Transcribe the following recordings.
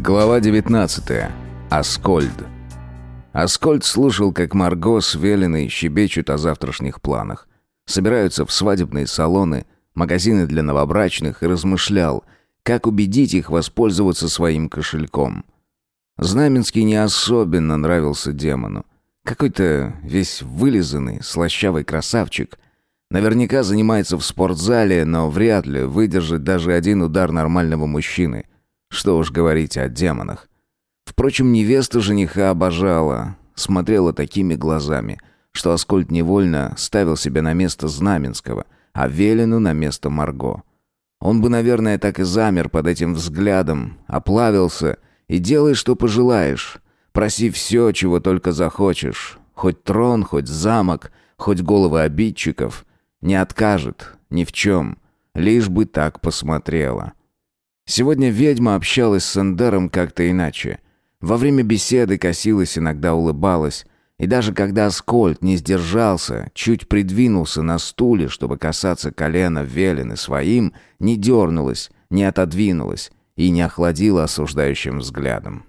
Глава 19. Аскольд. Аскольд слушал, как Марго с Велиной щебечут о завтрашних планах. Собираются в свадебные салоны, магазины для новобрачных и размышлял, как убедить их воспользоваться своим кошельком. Знаменский не особенно нравился демону. Какой-то весь вылизанный, слащавый красавчик. Наверняка занимается в спортзале, но вряд ли выдержит даже один удар нормального мужчины – что уж говорить о демонах. Впрочем, невеста жениха обожала, смотрела такими глазами, что Аскольд невольно ставил себя на место Знаменского, а Велину на место Марго. Он бы, наверное, так и замер под этим взглядом, оплавился и делай, что пожелаешь. Проси все, чего только захочешь. Хоть трон, хоть замок, хоть головы обидчиков. Не откажет ни в чем, лишь бы так посмотрела. Сегодня ведьма общалась с Эндером как-то иначе. Во время беседы косилась, иногда улыбалась. И даже когда Аскольд не сдержался, чуть придвинулся на стуле, чтобы касаться колена Велины своим, не дернулась, не отодвинулась и не охладила осуждающим взглядом.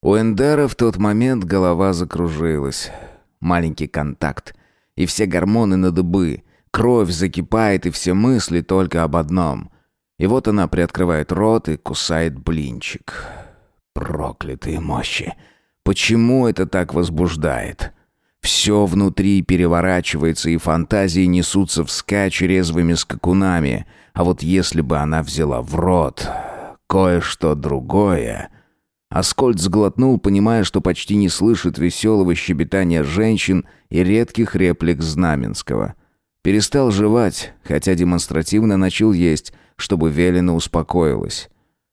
У Эндера в тот момент голова закружилась. Маленький контакт. И все гормоны на дыбы. Кровь закипает, и все мысли только об одном — и вот она приоткрывает рот и кусает блинчик. Проклятые мощи! Почему это так возбуждает? Все внутри переворачивается, и фантазии несутся вскачь резвыми скакунами. А вот если бы она взяла в рот кое-что другое... Аскольд сглотнул, понимая, что почти не слышит веселого щебетания женщин и редких реплик Знаменского. Перестал жевать, хотя демонстративно начал есть, чтобы Велина успокоилась.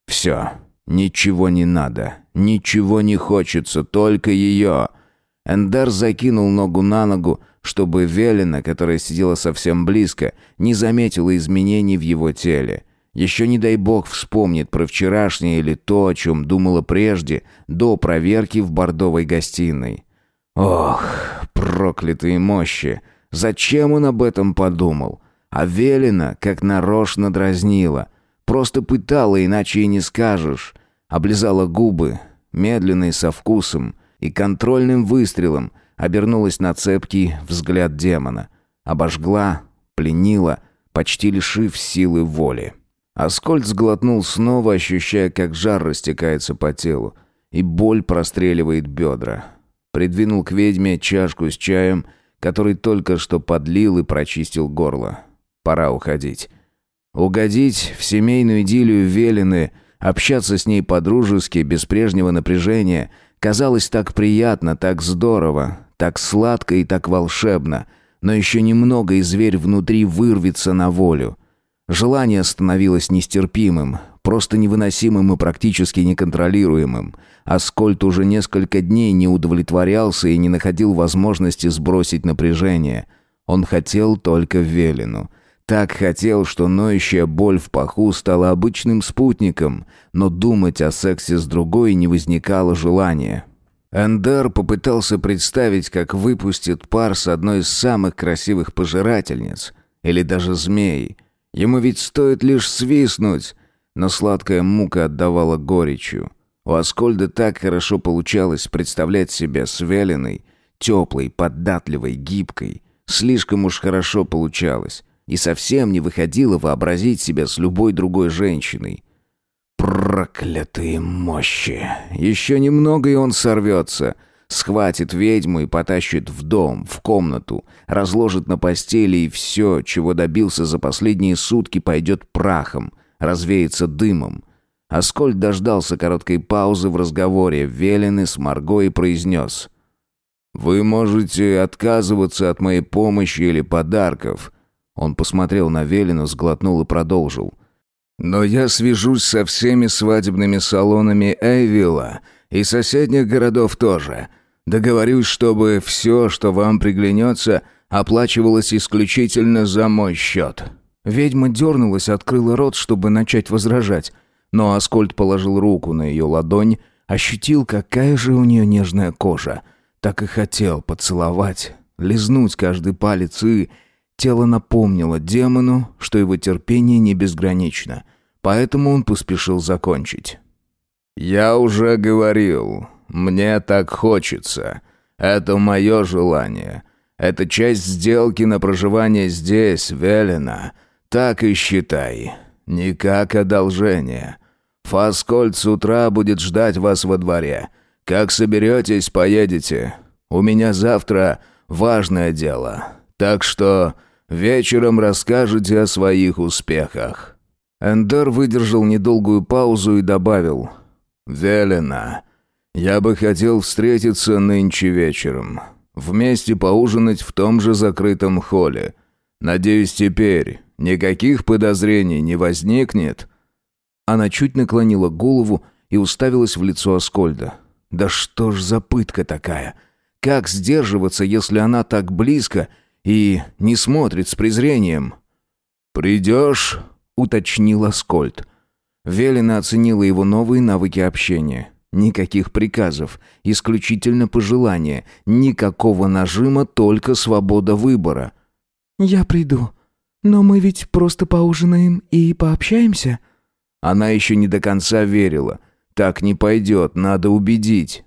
«Все, ничего не надо, ничего не хочется, только ее». Эндер закинул ногу на ногу, чтобы Велина, которая сидела совсем близко, не заметила изменений в его теле. Еще не дай бог вспомнит про вчерашнее или то, о чем думала прежде, до проверки в бордовой гостиной. Ох, проклятые мощи! Зачем он об этом подумал? А Велина как нарочно дразнила. Просто пытала, иначе и не скажешь. Облизала губы, медленно и со вкусом, и контрольным выстрелом обернулась на цепкий взгляд демона. Обожгла, пленила, почти лишив силы воли. Аскольд сглотнул снова, ощущая, как жар растекается по телу, и боль простреливает бедра. Придвинул к ведьме чашку с чаем, который только что подлил и прочистил горло. Пора уходить. Угодить в семейную идиллию Велины, общаться с ней по-дружески, без прежнего напряжения, казалось так приятно, так здорово, так сладко и так волшебно, но еще немного, и зверь внутри вырвется на волю. Желание становилось нестерпимым, просто невыносимым и практически неконтролируемым. Аскольд уже несколько дней не удовлетворялся и не находил возможности сбросить напряжение. Он хотел только Велину — так хотел, что ноющая боль в паху стала обычным спутником, но думать о сексе с другой не возникало желания. Эндер попытался представить, как выпустит пар с одной из самых красивых пожирательниц, или даже змей. Ему ведь стоит лишь свистнуть, но сладкая мука отдавала горечью. У Аскольда так хорошо получалось представлять себя свяленной, теплой, податливой, гибкой. Слишком уж хорошо получалось и совсем не выходило вообразить себя с любой другой женщиной. Проклятые мощи! Еще немного, и он сорвется. Схватит ведьму и потащит в дом, в комнату, разложит на постели, и все, чего добился за последние сутки, пойдет прахом, развеется дымом. Аскольд дождался короткой паузы в разговоре Велены с Марго и произнес. «Вы можете отказываться от моей помощи или подарков, он посмотрел на Велину, сглотнул и продолжил. «Но я свяжусь со всеми свадебными салонами Эйвилла и соседних городов тоже. Договорюсь, чтобы все, что вам приглянется, оплачивалось исключительно за мой счет». Ведьма дернулась, открыла рот, чтобы начать возражать. Но Аскольд положил руку на ее ладонь, ощутил, какая же у нее нежная кожа. Так и хотел поцеловать, лизнуть каждый палец и Тело напомнило демону, что его терпение не безгранично, поэтому он поспешил закончить. «Я уже говорил, мне так хочется. Это мое желание. Это часть сделки на проживание здесь, велено. Так и считай. Не как одолжение. Фаскольд с утра будет ждать вас во дворе. Как соберетесь, поедете. У меня завтра важное дело. Так что вечером расскажете о своих успехах». Эндер выдержал недолгую паузу и добавил. «Велено. Я бы хотел встретиться нынче вечером. Вместе поужинать в том же закрытом холле. Надеюсь, теперь никаких подозрений не возникнет?» Она чуть наклонила голову и уставилась в лицо Аскольда. «Да что ж за пытка такая? Как сдерживаться, если она так близко и не смотрит с презрением?» «Придешь?» — уточнил Аскольд. Велина оценила его новые навыки общения. Никаких приказов, исключительно пожелания, никакого нажима, только свобода выбора. «Я приду. Но мы ведь просто поужинаем и пообщаемся?» Она еще не до конца верила. «Так не пойдет, надо убедить».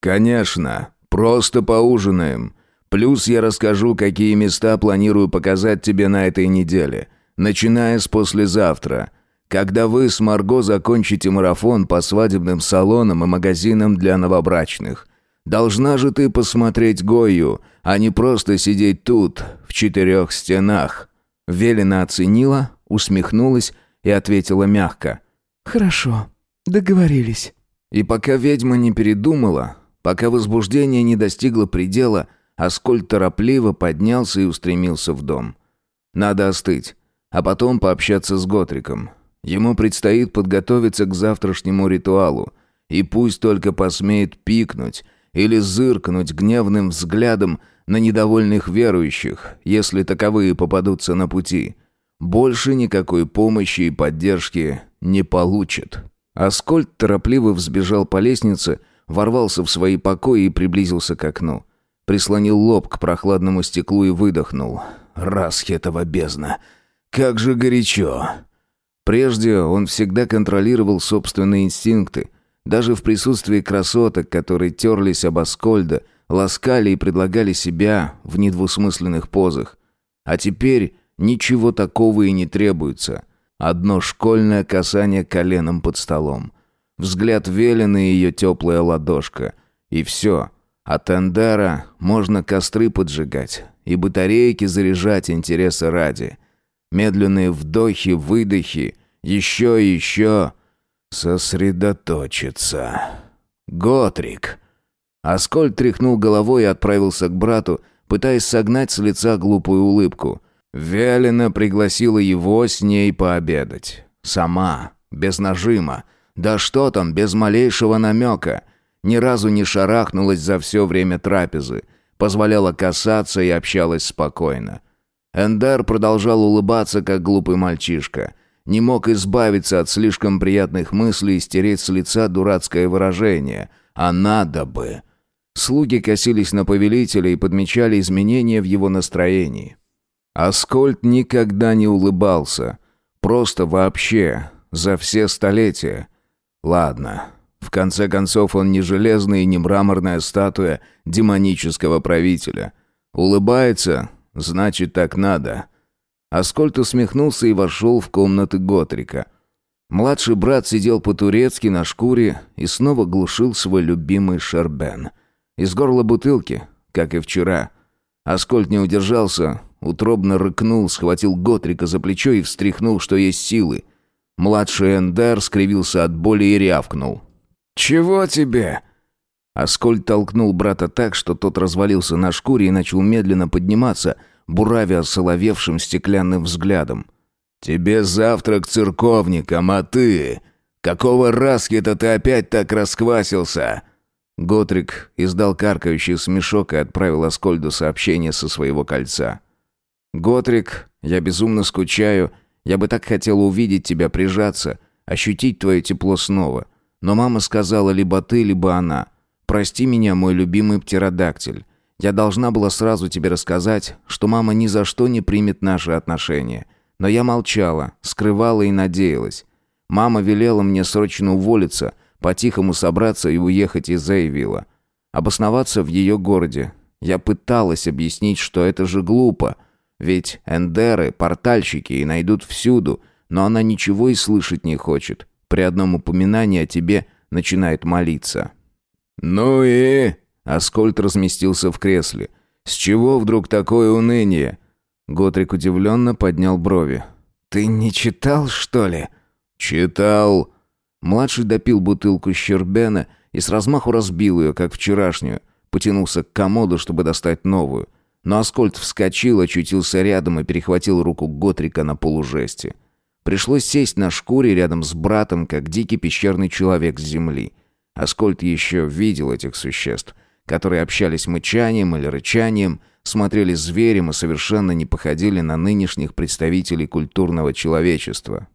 «Конечно, просто поужинаем. Плюс я расскажу, какие места планирую показать тебе на этой неделе, начиная с послезавтра. Когда вы с Марго закончите марафон по свадебным салонам и магазинам для новобрачных. Должна же ты посмотреть Гою, а не просто сидеть тут, в четырех стенах». Велена оценила, усмехнулась и ответила мягко. «Хорошо, договорились». И пока ведьма не передумала, пока возбуждение не достигло предела, Аскольд торопливо поднялся и устремился в дом. Надо остыть, а потом пообщаться с Готриком. Ему предстоит подготовиться к завтрашнему ритуалу, и пусть только посмеет пикнуть или зыркнуть гневным взглядом на недовольных верующих, если таковые попадутся на пути. Больше никакой помощи и поддержки не получит. Аскольд торопливо взбежал по лестнице, ворвался в свои покои и приблизился к окну. Прислонил лоб к прохладному стеклу и выдохнул. «Расхетова бездна! Как же горячо!» Прежде он всегда контролировал собственные инстинкты. Даже в присутствии красоток, которые терлись об Аскольда, ласкали и предлагали себя в недвусмысленных позах. А теперь ничего такого и не требуется. Одно школьное касание коленом под столом. Взгляд Велены и ее теплая ладошка. И все. От Эндера можно костры поджигать и батарейки заряжать интереса ради. Медленные вдохи, выдохи, еще и еще. Сосредоточиться. Готрик. Аскольд тряхнул головой и отправился к брату, пытаясь согнать с лица глупую улыбку. Велена пригласила его с ней пообедать. Сама, без нажима. Да что там, без малейшего намека. Ни разу не шарахнулась за все время трапезы. Позволяла касаться и общалась спокойно. Эндер продолжал улыбаться, как глупый мальчишка. Не мог избавиться от слишком приятных мыслей и стереть с лица дурацкое выражение. А надо бы. Слуги косились на повелителя и подмечали изменения в его настроении. Аскольд никогда не улыбался. Просто вообще. За все столетия. Ладно. В конце концов, он не железная и не мраморная статуя демонического правителя. Улыбается, Значит, так надо. Аскольд усмехнулся и вошел в комнаты Готрика. Младший брат сидел по-турецки на шкуре и снова глушил свой любимый шербен. Из горла бутылки, как и вчера. Аскольд не удержался, утробно рыкнул, схватил Готрика за плечо и встряхнул, что есть силы. Младший Эндер скривился от боли и рявкнул. «Чего тебе?» Аскольд толкнул брата так, что тот развалился на шкуре и начал медленно подниматься, буравя соловевшим стеклянным взглядом. «Тебе завтра к церковникам, а ты? Какого раски-то ты опять так расквасился?» Готрик издал каркающий смешок и отправил Аскольду сообщение со своего кольца. «Готрик, я безумно скучаю. Я бы так хотел увидеть тебя, прижаться, ощутить твое тепло снова. Но мама сказала, либо ты, либо она. Прости меня, мой любимый птеродактиль. Я должна была сразу тебе рассказать, что мама ни за что не примет наши отношения. Но я молчала, скрывала и надеялась. Мама велела мне срочно уволиться, По-тихому собраться и уехать из Эйвилла. Обосноваться в ее городе. Я пыталась объяснить, что это же глупо. Ведь эндеры, портальщики и найдут всюду, но она ничего и слышать не хочет. При одном упоминании о тебе начинает молиться. «Ну и...» — Аскольд разместился в кресле. «С чего вдруг такое уныние?» Готрик удивленно поднял брови. «Ты не читал, что ли?» «Читал». Младший допил бутылку щербена и с размаху разбил ее, как вчерашнюю. Потянулся к комоду, чтобы достать новую. Но Аскольд вскочил, очутился рядом и перехватил руку Готрика на полужесте. Пришлось сесть на шкуре рядом с братом, как дикий пещерный человек с земли. Аскольд еще видел этих существ, которые общались мычанием или рычанием, смотрели зверем и совершенно не походили на нынешних представителей культурного человечества.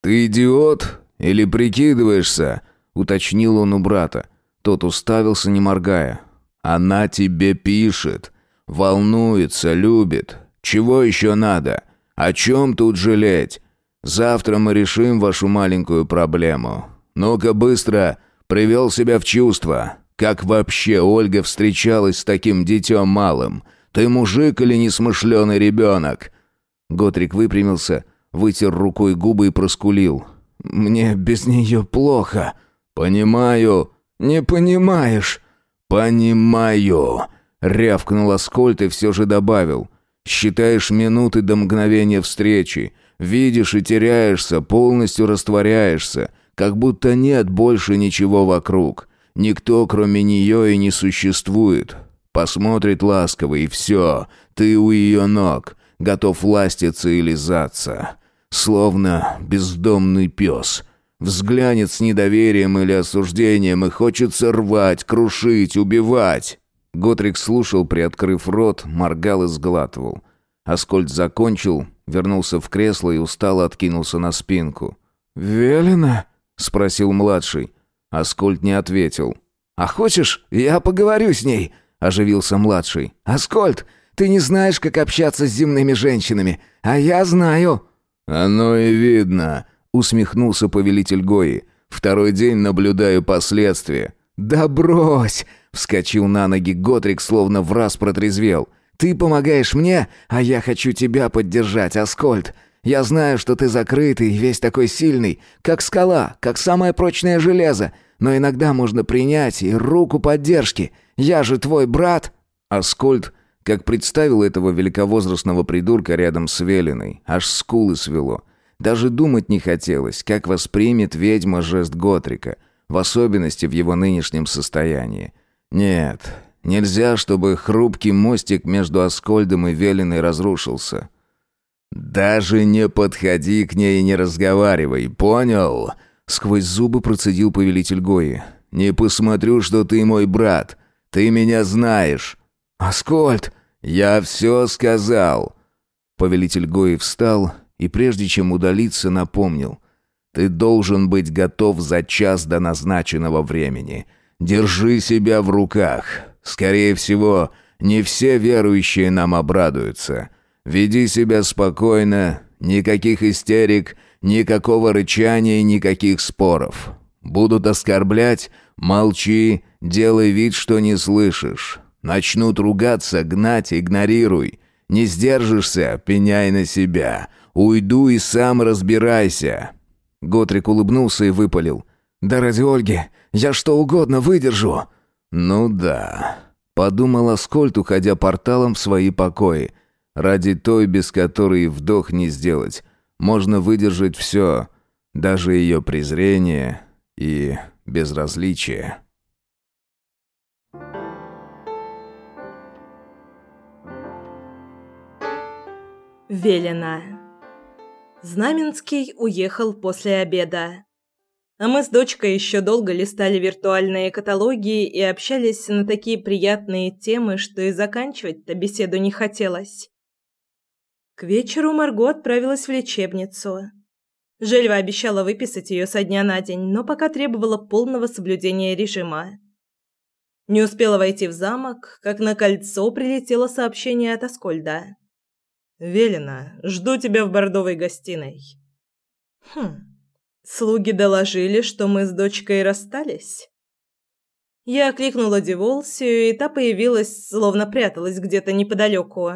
«Ты идиот или прикидываешься?» — уточнил он у брата. Тот уставился, не моргая. «Она тебе пишет. Волнуется, любит. Чего еще надо? О чем тут жалеть? Завтра мы решим вашу маленькую проблему. Ну-ка быстро, привел себя в чувство. Как вообще Ольга встречалась с таким детем малым? Ты мужик или несмышленый ребенок?» Готрик выпрямился, вытер рукой губы и проскулил. «Мне без нее плохо». «Понимаю». «Не понимаешь». «Понимаю», — рявкнул Аскольд и все же добавил. «Считаешь минуты до мгновения встречи. Видишь и теряешься, полностью растворяешься, как будто нет больше ничего вокруг. Никто, кроме нее, и не существует. Посмотрит ласково, и все. Ты у ее ног, готов ластиться и лизаться словно бездомный пес. Взглянет с недоверием или осуждением и хочется рвать, крушить, убивать. Готрик слушал, приоткрыв рот, моргал и сглатывал. Аскольд закончил, вернулся в кресло и устало откинулся на спинку. «Велено?» — спросил младший. Аскольд не ответил. «А хочешь, я поговорю с ней?» — оживился младший. «Аскольд, ты не знаешь, как общаться с земными женщинами, а я знаю». «Оно и видно», — усмехнулся повелитель Гои. «Второй день наблюдаю последствия». «Да брось!» — вскочил на ноги Готрик, словно в раз протрезвел. «Ты помогаешь мне, а я хочу тебя поддержать, Аскольд. Я знаю, что ты закрытый и весь такой сильный, как скала, как самое прочное железо, но иногда можно принять и руку поддержки. Я же твой брат». Аскольд как представил этого великовозрастного придурка рядом с Велиной, аж скулы свело. Даже думать не хотелось, как воспримет ведьма жест Готрика, в особенности в его нынешнем состоянии. Нет, нельзя, чтобы хрупкий мостик между Аскольдом и Велиной разрушился. «Даже не подходи к ней и не разговаривай, понял?» Сквозь зубы процедил повелитель Гои. «Не посмотрю, что ты мой брат. Ты меня знаешь. «Аскольд!» «Я все сказал!» Повелитель Гои встал и, прежде чем удалиться, напомнил. «Ты должен быть готов за час до назначенного времени. Держи себя в руках. Скорее всего, не все верующие нам обрадуются. Веди себя спокойно, никаких истерик, никакого рычания, никаких споров. Будут оскорблять, молчи, делай вид, что не слышишь. Начнут ругаться, гнать, игнорируй. Не сдержишься, пеняй на себя. Уйду и сам разбирайся». Готрик улыбнулся и выпалил. «Да ради Ольги, я что угодно выдержу». «Ну да», — подумал Аскольд, уходя порталом в свои покои. «Ради той, без которой вдох не сделать, можно выдержать все, даже ее презрение и безразличие». Велено. Знаменский уехал после обеда. А мы с дочкой еще долго листали виртуальные каталоги и общались на такие приятные темы, что и заканчивать-то беседу не хотелось. К вечеру Марго отправилась в лечебницу. Жельва обещала выписать ее со дня на день, но пока требовала полного соблюдения режима. Не успела войти в замок, как на кольцо прилетело сообщение от Аскольда. Велено, жду тебя в бордовой гостиной. Хм. Слуги доложили, что мы с дочкой расстались. Я окликнула Деволсию, и та появилась, словно пряталась где-то неподалеку.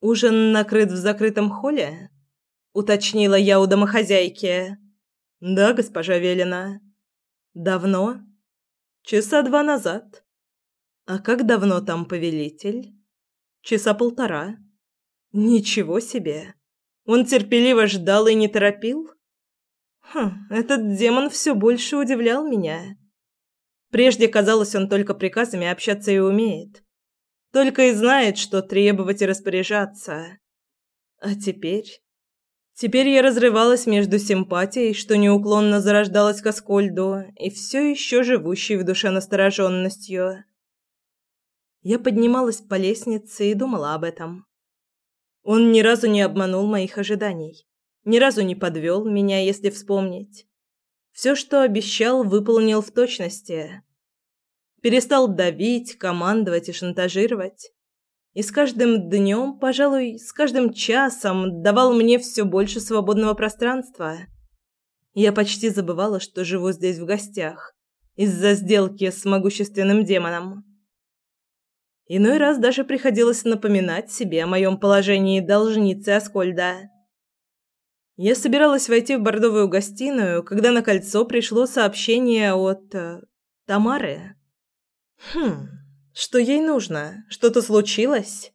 «Ужин накрыт в закрытом холле?» — уточнила я у домохозяйки. «Да, госпожа Велина». «Давно?» «Часа два назад». «А как давно там повелитель?» «Часа полтора». «Ничего себе! Он терпеливо ждал и не торопил?» «Хм, этот демон все больше удивлял меня». Прежде казалось, он только приказами общаться и умеет. Только и знает, что требовать и распоряжаться. А теперь... Теперь я разрывалась между симпатией, что неуклонно зарождалась к Аскольду, и все еще живущей в душе настороженностью. Я поднималась по лестнице и думала об этом. Он ни разу не обманул моих ожиданий. Ни разу не подвел меня, если вспомнить. Все, что обещал, выполнил в точности. Перестал давить, командовать и шантажировать. И с каждым днем, пожалуй, с каждым часом давал мне все больше свободного пространства. Я почти забывала, что живу здесь в гостях из-за сделки с могущественным демоном. Иной раз даже приходилось напоминать себе о моем положении должницы Аскольда. Я собиралась войти в бордовую гостиную, когда на кольцо пришло сообщение от... Э, Тамары. Хм, что ей нужно? Что-то случилось?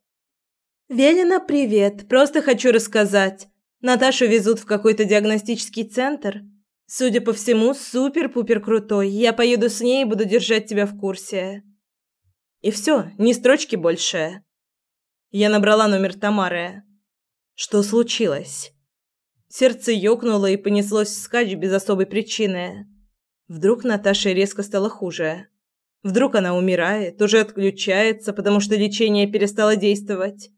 «Велена, привет. Просто хочу рассказать. Наташу везут в какой-то диагностический центр. Судя по всему, супер-пупер крутой. Я поеду с ней и буду держать тебя в курсе». И все, ни строчки больше. Я набрала номер Тамары. Что случилось? Сердце ёкнуло и понеслось вскачь без особой причины. Вдруг Наташе резко стало хуже. Вдруг она умирает, уже отключается, потому что лечение перестало действовать.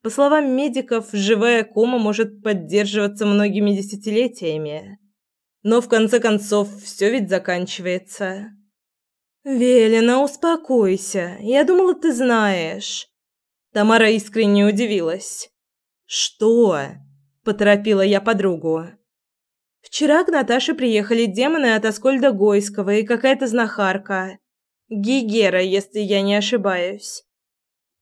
По словам медиков, живая кома может поддерживаться многими десятилетиями. Но в конце концов все ведь заканчивается. «Велена, успокойся. Я думала, ты знаешь». Тамара искренне удивилась. «Что?» Поторопила я подругу. Вчера к Наташе приехали демоны от Аскольда Гойского и какая-то знахарка. Гигера, если я не ошибаюсь.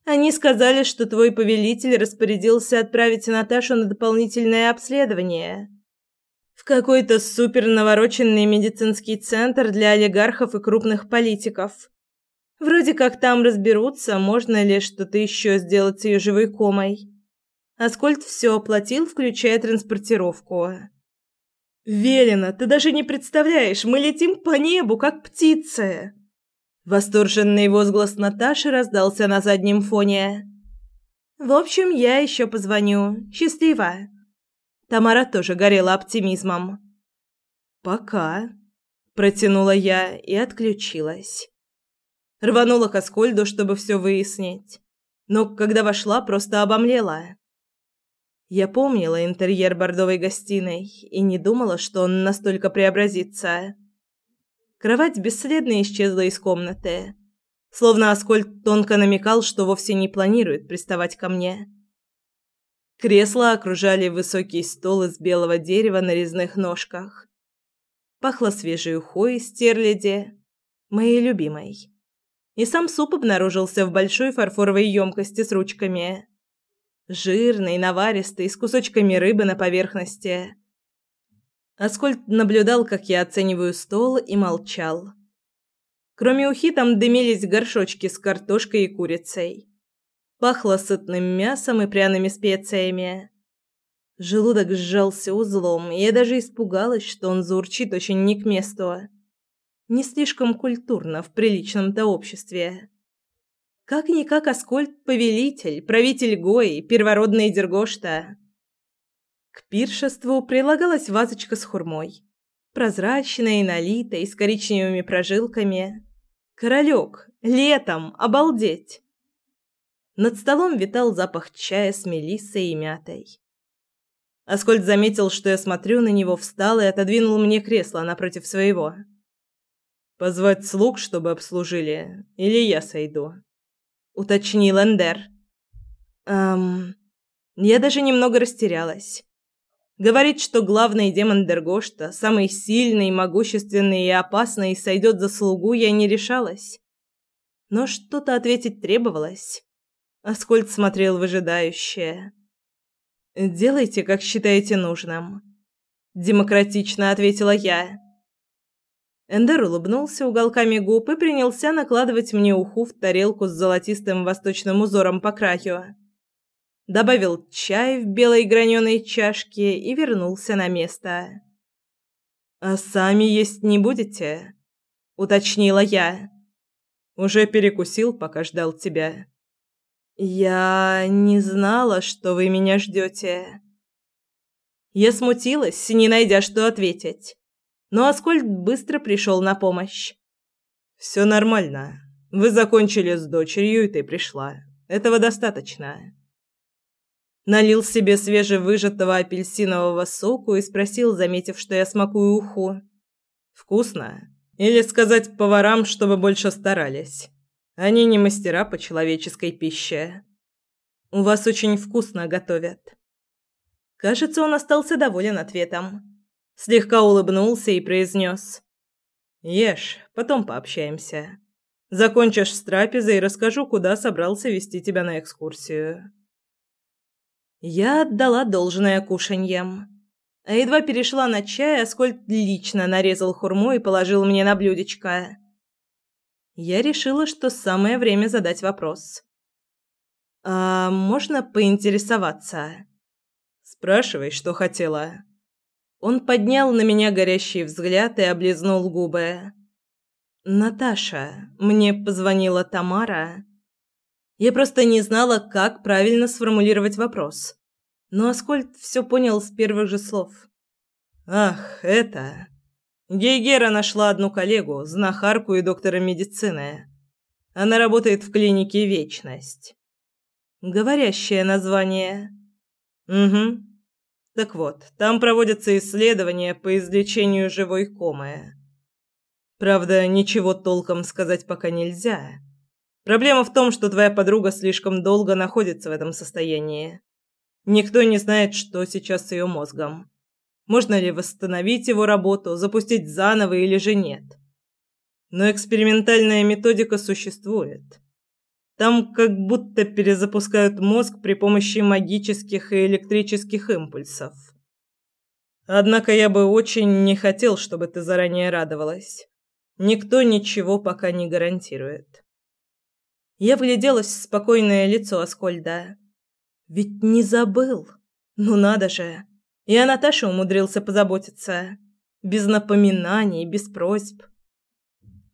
Они сказали, что твой повелитель распорядился отправить Наташу на дополнительное обследование. В какой-то супер навороченный медицинский центр для олигархов и крупных политиков. Вроде как там разберутся, можно ли что-то еще сделать с ее живой комой. Аскольд все оплатил, включая транспортировку. «Велена, ты даже не представляешь, мы летим по небу, как птицы!» Восторженный возглас Наташи раздался на заднем фоне. «В общем, я еще позвоню. Счастливо!» Тамара тоже горела оптимизмом. «Пока», – протянула я и отключилась. Рванула к Аскольду, чтобы все выяснить. Но когда вошла, просто обомлела. Я помнила интерьер бордовой гостиной и не думала, что он настолько преобразится. Кровать бесследно исчезла из комнаты, словно Аскольд тонко намекал, что вовсе не планирует приставать ко мне. Кресла окружали высокий стол из белого дерева на резных ножках. Пахло свежей ухой из стерляди, моей любимой. И сам суп обнаружился в большой фарфоровой емкости с ручками. Жирный, наваристый, с кусочками рыбы на поверхности. Аскольд наблюдал, как я оцениваю стол, и молчал. Кроме ухи там дымились горшочки с картошкой и курицей. Пахло сытным мясом и пряными специями. Желудок сжался узлом, и я даже испугалась, что он заурчит очень не к месту. Не слишком культурно в приличном-то обществе. Как-никак Аскольд – повелитель, правитель Гои, первородный Дергошта. К пиршеству прилагалась вазочка с хурмой. Прозрачная и налитая, с коричневыми прожилками. Королек, летом, обалдеть! Над столом витал запах чая с мелиссой и мятой. Аскольд заметил, что я смотрю на него, встал и отодвинул мне кресло напротив своего. «Позвать слуг, чтобы обслужили, или я сойду?» Уточнил Эндер. Эм, я даже немного растерялась. Говорит, что главный демон Дергошта, самый сильный, могущественный и опасный, сойдет за слугу, я не решалась. Но что-то ответить требовалось. Аскольд смотрел выжидающе. «Делайте, как считаете нужным», — демократично ответила я. Эндер улыбнулся уголками губ и принялся накладывать мне уху в тарелку с золотистым восточным узором по краю. Добавил чай в белой граненой чашке и вернулся на место. «А сами есть не будете?» — уточнила я. «Уже перекусил, пока ждал тебя». «Я не знала, что вы меня ждете». Я смутилась, не найдя, что ответить но Аскольд быстро пришел на помощь. «Все нормально. Вы закончили с дочерью, и ты пришла. Этого достаточно». Налил себе свежевыжатого апельсинового соку и спросил, заметив, что я смакую уху. «Вкусно? Или сказать поварам, чтобы больше старались? Они не мастера по человеческой пище. У вас очень вкусно готовят». Кажется, он остался доволен ответом слегка улыбнулся и произнес. «Ешь, потом пообщаемся. Закончишь с трапезой и расскажу, куда собрался вести тебя на экскурсию». Я отдала должное кушаньям. А едва перешла на чай, Аскольд лично нарезал хурму и положил мне на блюдечко. Я решила, что самое время задать вопрос. «А можно поинтересоваться?» «Спрашивай, что хотела». Он поднял на меня горящий взгляд и облизнул губы. «Наташа, мне позвонила Тамара. Я просто не знала, как правильно сформулировать вопрос. Но Аскольд все понял с первых же слов. «Ах, это...» Гейгера нашла одну коллегу, знахарку и доктора медицины. Она работает в клинике «Вечность». Говорящее название. «Угу. Так вот, там проводятся исследования по излечению живой комы. Правда, ничего толком сказать пока нельзя. Проблема в том, что твоя подруга слишком долго находится в этом состоянии. Никто не знает, что сейчас с ее мозгом. Можно ли восстановить его работу, запустить заново или же нет. Но экспериментальная методика существует. Там как будто перезапускают мозг при помощи магических и электрических импульсов. Однако я бы очень не хотел, чтобы ты заранее радовалась. Никто ничего пока не гарантирует. Я вгляделась в спокойное лицо Аскольда. Ведь не забыл. Ну надо же. И о Наташе умудрился позаботиться. Без напоминаний, без просьб.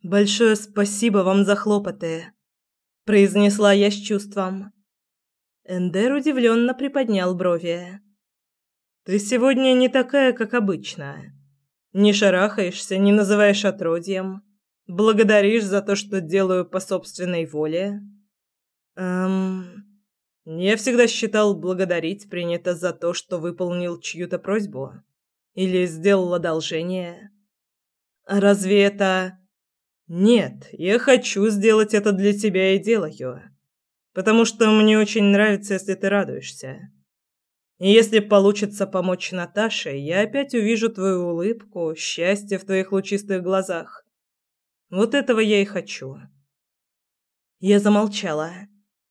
Большое спасибо вам за хлопоты произнесла я с чувством. Эндер удивленно приподнял брови. Ты сегодня не такая, как обычно. Не шарахаешься, не называешь отродьем, благодаришь за то, что делаю по собственной воле. Эм, я всегда считал благодарить принято за то, что выполнил чью-то просьбу или сделал одолжение. Разве это «Нет, я хочу сделать это для тебя и делаю. Потому что мне очень нравится, если ты радуешься. И если получится помочь Наташе, я опять увижу твою улыбку, счастье в твоих лучистых глазах. Вот этого я и хочу». Я замолчала,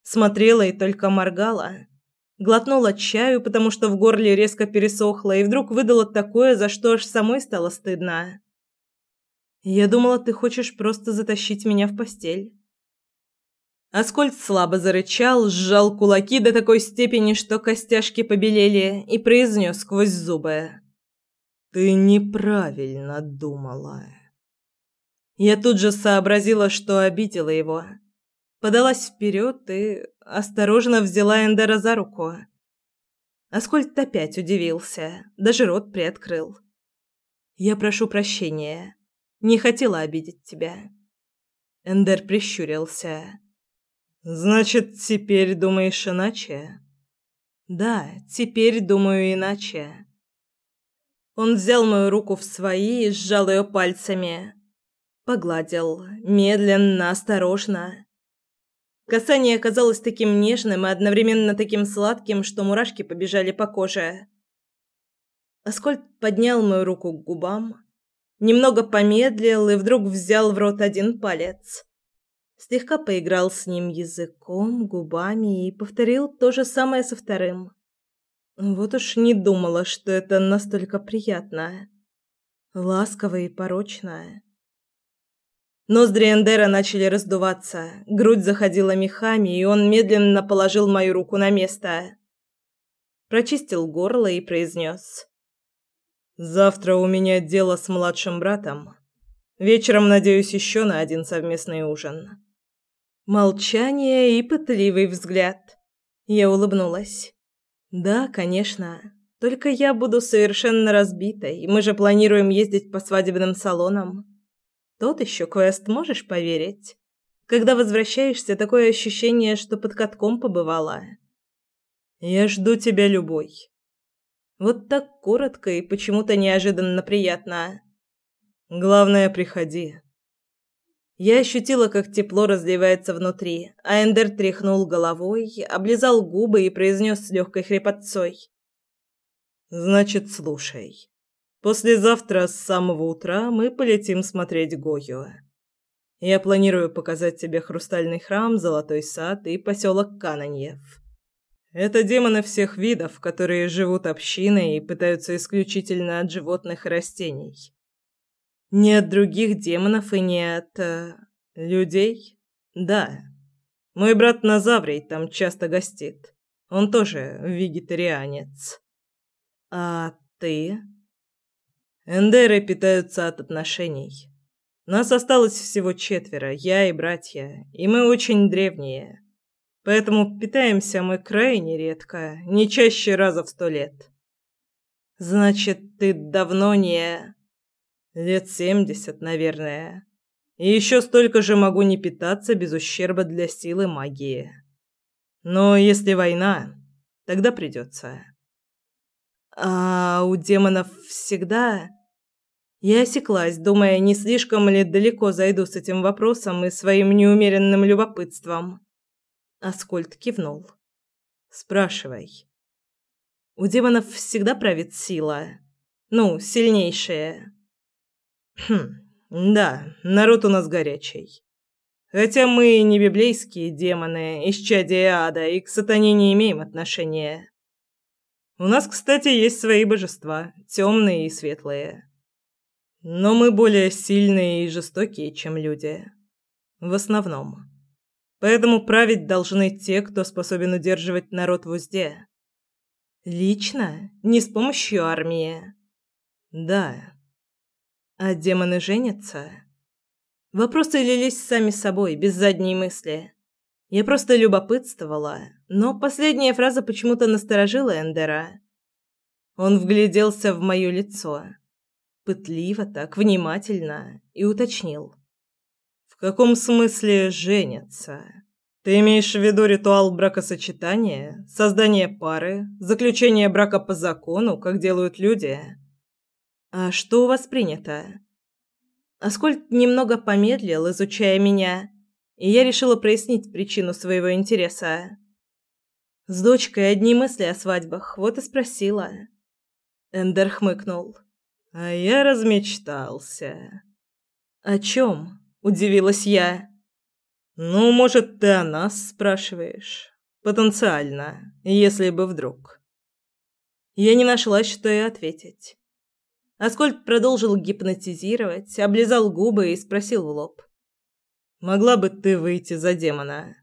смотрела и только моргала. Глотнула чаю, потому что в горле резко пересохло, и вдруг выдала такое, за что аж самой стало стыдно. Я думала, ты хочешь просто затащить меня в постель. Аскольд слабо зарычал, сжал кулаки до такой степени, что костяшки побелели, и произнес сквозь зубы: "Ты неправильно думала". Я тут же сообразила, что обидела его. Подалась вперед и осторожно взяла Эндера за руку. Аскольд опять удивился, даже рот приоткрыл. «Я прошу прощения. Не хотела обидеть тебя. Эндер прищурился. Значит, теперь думаешь иначе? Да, теперь думаю иначе. Он взял мою руку в свои и сжал ее пальцами. Погладил, медленно, осторожно. Касание оказалось таким нежным и одновременно таким сладким, что мурашки побежали по коже. Аскольд поднял мою руку к губам, немного помедлил и вдруг взял в рот один палец. Слегка поиграл с ним языком, губами и повторил то же самое со вторым. Вот уж не думала, что это настолько приятно. Ласковое и порочное. Ноздри Эндера начали раздуваться, грудь заходила мехами, и он медленно положил мою руку на место. Прочистил горло и произнес. «Завтра у меня дело с младшим братом. Вечером, надеюсь, еще на один совместный ужин». Молчание и пытливый взгляд. Я улыбнулась. Да, конечно. Только я буду совершенно разбитой. Мы же планируем ездить по свадебным салонам. Тот еще квест, можешь поверить? Когда возвращаешься, такое ощущение, что под катком побывала. Я жду тебя любой. Вот так коротко и почему-то неожиданно приятно. Главное, приходи. Я ощутила, как тепло разливается внутри, а Эндер тряхнул головой, облизал губы и произнес с легкой хрипотцой. «Значит, слушай. Послезавтра с самого утра мы полетим смотреть Гою. Я планирую показать тебе Хрустальный храм, Золотой сад и поселок Кананьев. Это демоны всех видов, которые живут общиной и пытаются исключительно от животных и растений. Не от других демонов и не от... Э, людей? Да. Мой брат Назаврий там часто гостит. Он тоже вегетарианец. А ты? Эндеры питаются от отношений. Нас осталось всего четверо, я и братья, и мы очень древние. Поэтому питаемся мы крайне редко, не чаще раза в сто лет. Значит, ты давно не... Лет семьдесят, наверное. И еще столько же могу не питаться без ущерба для силы магии. Но если война, тогда придется. А у демонов всегда... Я осеклась, думая, не слишком ли далеко зайду с этим вопросом и своим неумеренным любопытством. Аскольд кивнул. «Спрашивай». «У демонов всегда правит сила. Ну, сильнейшая. Хм, да, народ у нас горячий. Хотя мы не библейские демоны, исчадия ада, и к сатане не имеем отношения. У нас, кстати, есть свои божества, темные и светлые. Но мы более сильные и жестокие, чем люди. В основном. Поэтому править должны те, кто способен удерживать народ в узде. Лично? Не с помощью армии? Да. А демоны женятся? Вопросы лились сами собой, без задней мысли. Я просто любопытствовала, но последняя фраза почему-то насторожила Эндера. Он вгляделся в моё лицо. Пытливо так, внимательно, и уточнил. «В каком смысле женятся? Ты имеешь в виду ритуал бракосочетания, создание пары, заключение брака по закону, как делают люди?» «А что у вас принято?» Аскольд немного помедлил, изучая меня, и я решила прояснить причину своего интереса. С дочкой одни мысли о свадьбах, вот и спросила. Эндер хмыкнул. «А я размечтался». «О чем?» – удивилась я. «Ну, может, ты о нас спрашиваешь? Потенциально, если бы вдруг». Я не нашла, что и ответить. Аскольд продолжил гипнотизировать, облизал губы и спросил в лоб. «Могла бы ты выйти за демона?»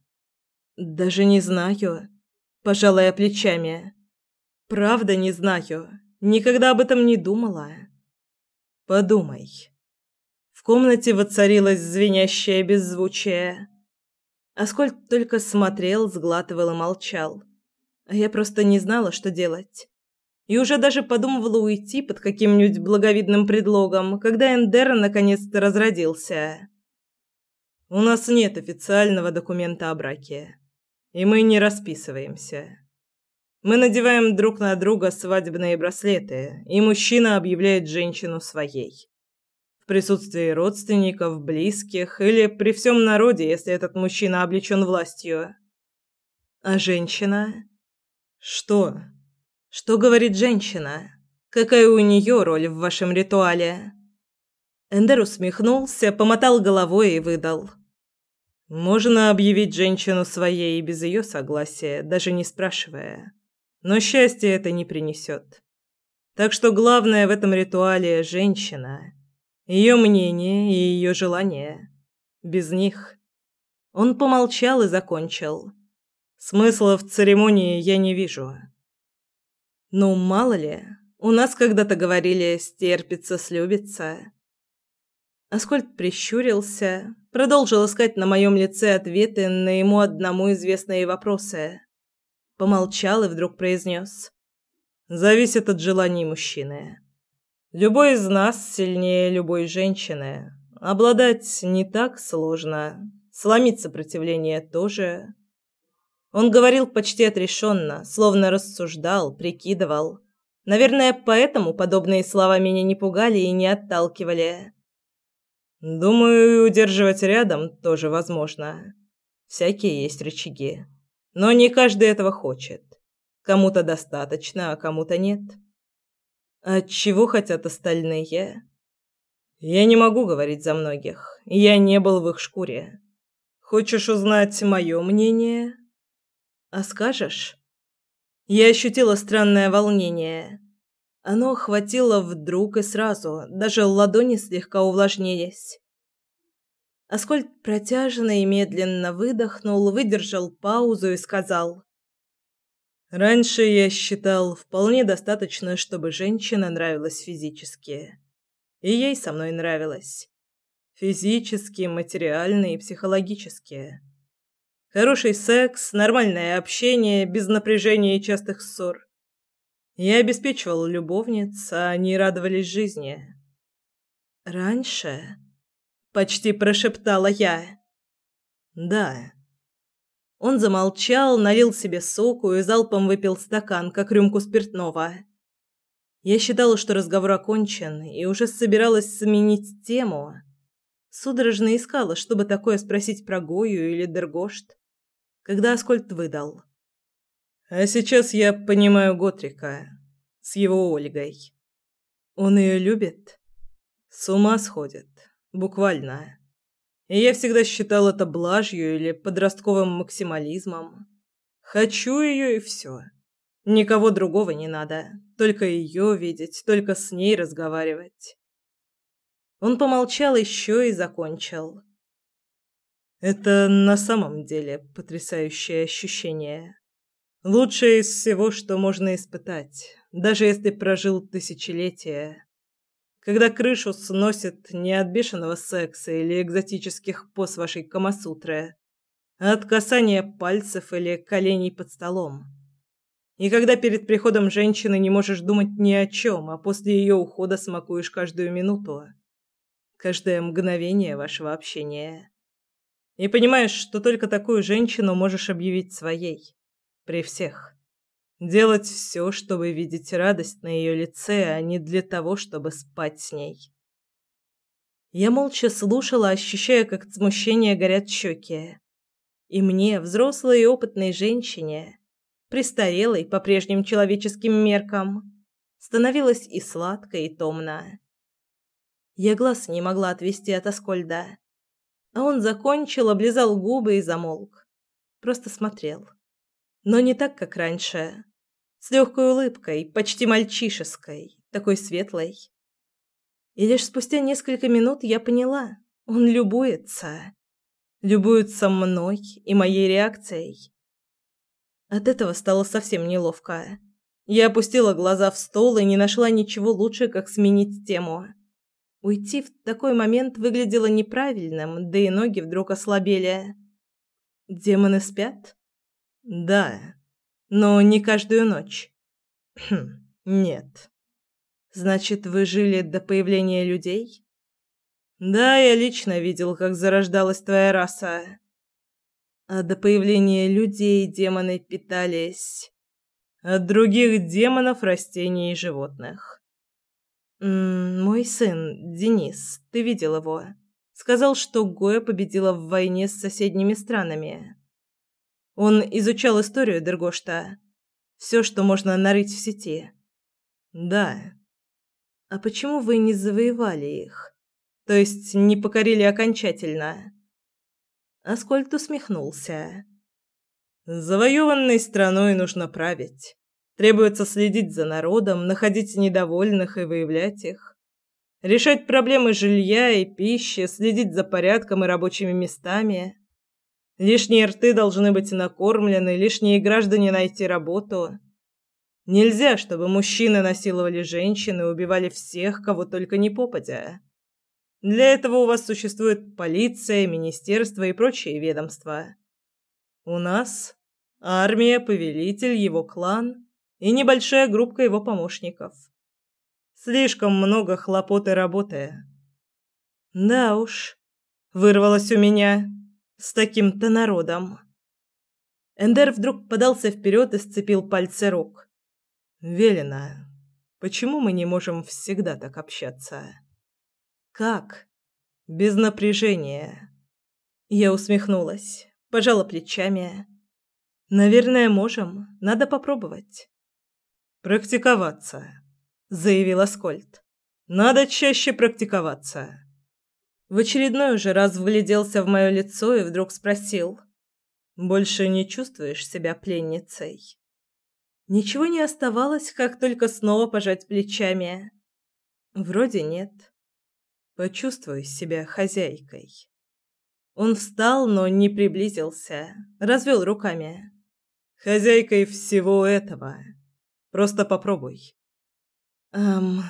«Даже не знаю», – пожала я плечами. «Правда не знаю. Никогда об этом не думала». «Подумай». Комнате воцарилось звенящее беззвучие. Аскольд только смотрел, сглатывал и молчал. А я просто не знала, что делать и уже даже подумывала уйти под каким-нибудь благовидным предлогом, когда Эндер наконец-то разродился. «У нас нет официального документа о браке, и мы не расписываемся. Мы надеваем друг на друга свадебные браслеты, и мужчина объявляет женщину своей. Присутствии родственников, близких или при всем народе, если этот мужчина облечен властью. А женщина? Что?» Что говорит женщина? Какая у нее роль в вашем ритуале?» Эндер усмехнулся, помотал головой и выдал. «Можно объявить женщину своей без ее согласия, даже не спрашивая. Но счастье это не принесет. Так что главное в этом ритуале – женщина. Ее мнение и ее желание. Без них. Он помолчал и закончил. Смысла в церемонии я не вижу. Ну, мало ли, у нас когда-то говорили «стерпится, слюбится». Аскольд прищурился, продолжил искать на моем лице ответы на ему одному известные вопросы. Помолчал и вдруг произнес. «Зависит от желаний мужчины. Любой из нас сильнее любой женщины. Обладать не так сложно. Сломить сопротивление тоже. Он говорил почти отрешенно, словно рассуждал, прикидывал. Наверное, поэтому подобные слова меня не пугали и не отталкивали. Думаю, удерживать рядом тоже возможно. Всякие есть рычаги. Но не каждый этого хочет. Кому-то достаточно, а кому-то нет. А чего хотят остальные? Я не могу говорить за многих. Я не был в их шкуре. Хочешь узнать мое мнение? А скажешь? Я ощутила странное волнение. Оно охватило вдруг и сразу, даже ладони слегка увлажнились. Аскольд протяжно и медленно выдохнул, выдержал паузу и сказал: Раньше я считал вполне достаточно, чтобы женщина нравилась физически. И ей со мной нравилось. Физически, материально и психологически. Хороший секс, нормальное общение, без напряжения и частых ссор. Я обеспечивал любовниц, а они радовались жизни. «Раньше?» — почти прошептала я. «Да». Он замолчал, налил себе соку и залпом выпил стакан, как рюмку спиртного. Я считала, что разговор окончен, и уже собиралась сменить тему. Судорожно искала, чтобы такое спросить про Гою или Дергошт, когда Аскольд выдал. «А сейчас я понимаю Готрика с его Ольгой. Он ее любит? С ума сходит. Буквально. И я всегда считал это блажью или подростковым максимализмом. Хочу ее и все. Никого другого не надо. Только ее видеть, только с ней разговаривать. Он помолчал еще и закончил. Это на самом деле потрясающее ощущение. Лучшее из всего, что можно испытать, даже если прожил тысячелетия когда крышу сносит не от бешеного секса или экзотических поз вашей Камасутры, а от касания пальцев или коленей под столом. И когда перед приходом женщины не можешь думать ни о чем, а после ее ухода смакуешь каждую минуту, каждое мгновение вашего общения. И понимаешь, что только такую женщину можешь объявить своей. При всех. Делать все, чтобы видеть радость на ее лице, а не для того, чтобы спать с ней. Я молча слушала, ощущая, как от смущения горят щеки. И мне, взрослой и опытной женщине, престарелой по прежним человеческим меркам, становилось и сладко, и томно. Я глаз не могла отвести от Аскольда. А он закончил, облизал губы и замолк. Просто смотрел но не так, как раньше. С легкой улыбкой, почти мальчишеской, такой светлой. И лишь спустя несколько минут я поняла, он любуется. Любуется мной и моей реакцией. От этого стало совсем неловко. Я опустила глаза в стол и не нашла ничего лучше, как сменить тему. Уйти в такой момент выглядело неправильным, да и ноги вдруг ослабели. Демоны спят? Да, но не каждую ночь. Хм, нет. Значит, вы жили до появления людей? Да, я лично видел, как зарождалась твоя раса. А до появления людей демоны питались от других демонов, растений и животных. М -м, мой сын, Денис, ты видел его? Сказал, что Гоя победила в войне с соседними странами. Он изучал историю Дергошта. Все, что можно нарыть в сети. Да, А почему вы не завоевали их? То есть не покорили окончательно?» Аскольд усмехнулся. «Завоеванной страной нужно править. Требуется следить за народом, находить недовольных и выявлять их. Решать проблемы жилья и пищи, следить за порядком и рабочими местами. Лишние рты должны быть накормлены, лишние граждане найти работу. Нельзя, чтобы мужчины насиловали женщин и убивали всех, кого только не попадя. Для этого у вас существует полиция, министерство и прочие ведомства. У нас армия, повелитель, его клан и небольшая группа его помощников. Слишком много хлопот и работы. Да уж, вырвалось у меня с таким-то народом. Эндер вдруг подался вперед и сцепил пальцы рук. «Велена, почему мы не можем всегда так общаться?» «Как?» «Без напряжения». Я усмехнулась, пожала плечами. «Наверное, можем. Надо попробовать». «Практиковаться», — заявил Аскольд. «Надо чаще практиковаться». В очередной уже раз вгляделся в мое лицо и вдруг спросил. «Больше не чувствуешь себя пленницей?» Ничего не оставалось, как только снова пожать плечами. Вроде нет. Почувствуй себя хозяйкой. Он встал, но не приблизился, развел руками. Хозяйкой всего этого. Просто попробуй. Эм,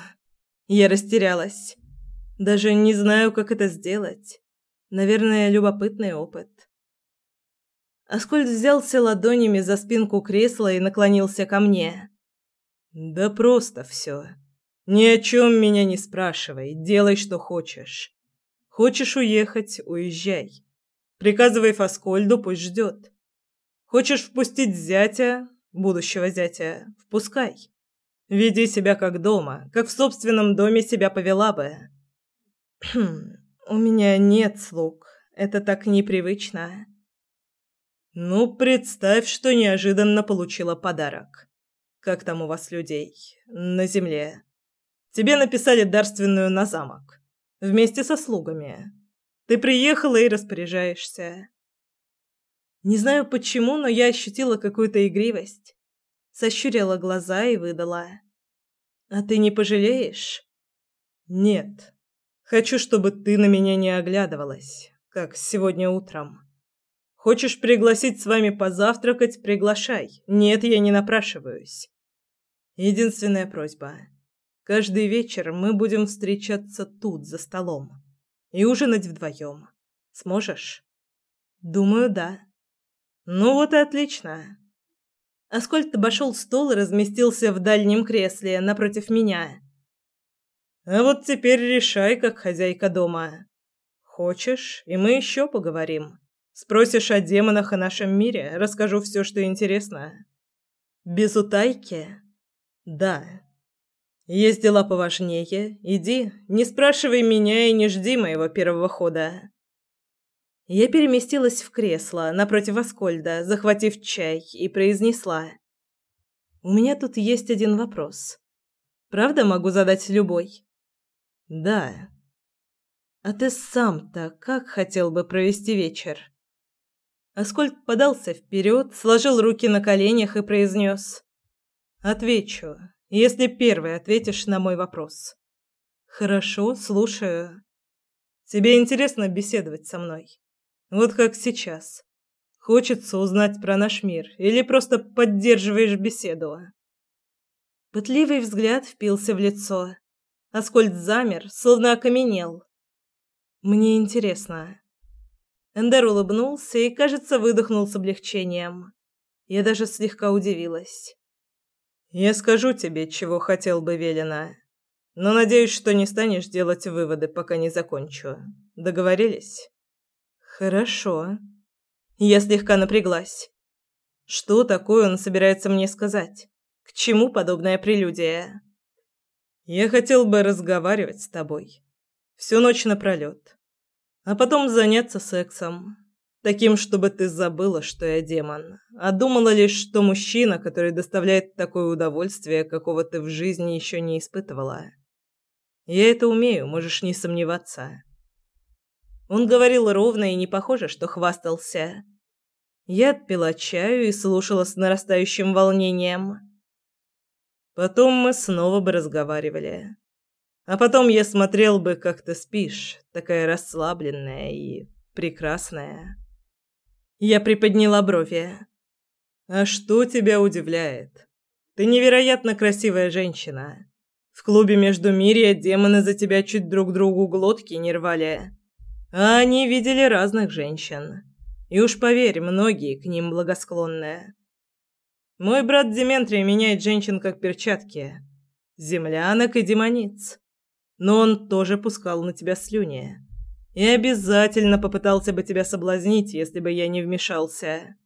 я растерялась. Даже не знаю, как это сделать. Наверное, любопытный опыт. Аскольд взялся ладонями за спинку кресла и наклонился ко мне. Да просто все. Ни о чем меня не спрашивай, делай, что хочешь. Хочешь уехать уезжай. Приказывай Фаскольду, пусть ждет. Хочешь впустить зятя, будущего зятя, впускай. Веди себя как дома, как в собственном доме себя повела бы. У меня нет слуг. Это так непривычно. Ну, представь, что неожиданно получила подарок. Как там у вас людей на земле? Тебе написали дарственную на замок вместе со слугами. Ты приехала и распоряжаешься. Не знаю почему, но я ощутила какую-то игривость. Сощурила глаза и выдала: "А ты не пожалеешь?" "Нет. Хочу, чтобы ты на меня не оглядывалась, как сегодня утром. Хочешь пригласить с вами позавтракать приглашай. Нет, я не напрашиваюсь. Единственная просьба: каждый вечер мы будем встречаться тут за столом и ужинать вдвоем. Сможешь? Думаю, да. Ну вот и отлично. Аскольд обошел стол и разместился в дальнем кресле напротив меня. А вот теперь решай, как хозяйка дома. Хочешь, и мы еще поговорим. Спросишь о демонах и нашем мире, расскажу все, что интересно. Без утайки? Да. Есть дела поважнее. Иди, не спрашивай меня и не жди моего первого хода. Я переместилась в кресло напротив Аскольда, захватив чай, и произнесла: "У меня тут есть один вопрос. Правда могу задать любой?" Да. А ты сам-то как хотел бы провести вечер? Аскольд подался вперед, сложил руки на коленях и произнес. Отвечу, если первый ответишь на мой вопрос. Хорошо, слушаю. Тебе интересно беседовать со мной? Вот как сейчас. Хочется узнать про наш мир или просто поддерживаешь беседу? Пытливый взгляд впился в лицо. Аскольд замер, словно окаменел. Мне интересно. Эндер улыбнулся и, кажется, выдохнул с облегчением. Я даже слегка удивилась. Я скажу тебе, чего хотел бы Велена, но надеюсь, что не станешь делать выводы, пока не закончу. Договорились? Хорошо. Я слегка напряглась. Что такое он собирается мне сказать? К чему подобная прелюдия? Я хотел бы разговаривать с тобой. Всю ночь напролет. А потом заняться сексом. Таким, чтобы ты забыла, что я демон. А думала лишь, что мужчина, который доставляет такое удовольствие, какого ты в жизни еще не испытывала. Я это умею, можешь не сомневаться. Он говорил ровно и не похоже, что хвастался. Я отпила чаю и слушала с нарастающим волнением. Потом мы снова бы разговаривали. А потом я смотрел бы, как ты спишь, такая расслабленная и прекрасная. Я приподняла брови. А что тебя удивляет? Ты невероятно красивая женщина. В клубе Междумирья демоны за тебя чуть друг другу глотки не рвали. А они видели разных женщин. И уж поверь, многие к ним благосклонные. Мой брат Дементрий меняет женщин как перчатки. Землянок и демониц. Но он тоже пускал на тебя слюни. И обязательно попытался бы тебя соблазнить, если бы я не вмешался.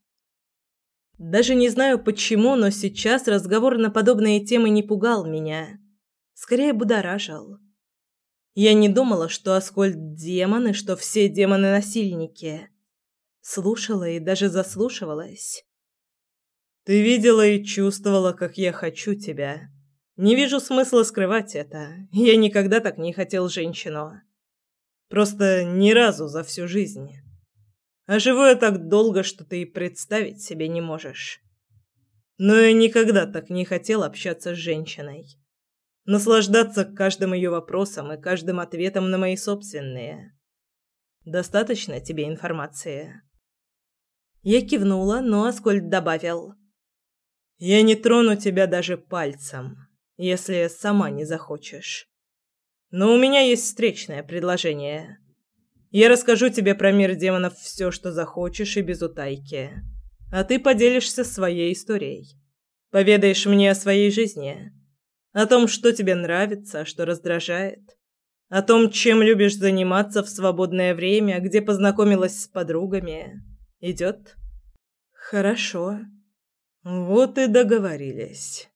Даже не знаю почему, но сейчас разговор на подобные темы не пугал меня. Скорее будоражил. Я не думала, что Аскольд демон и что все демоны насильники слушала и даже заслушивалась. Ты видела и чувствовала, как я хочу тебя. Не вижу смысла скрывать это. Я никогда так не хотел женщину. Просто ни разу за всю жизнь. А живу я так долго, что ты и представить себе не можешь. Но я никогда так не хотел общаться с женщиной. Наслаждаться каждым ее вопросом и каждым ответом на мои собственные. Достаточно тебе информации? Я кивнула, но Аскольд добавил. «Я не трону тебя даже пальцем, если сама не захочешь. Но у меня есть встречное предложение. Я расскажу тебе про мир демонов все, что захочешь, и без утайки. А ты поделишься своей историей. Поведаешь мне о своей жизни. О том, что тебе нравится, а что раздражает. О том, чем любишь заниматься в свободное время, где познакомилась с подругами Идет? Хорошо. Вот и договорились.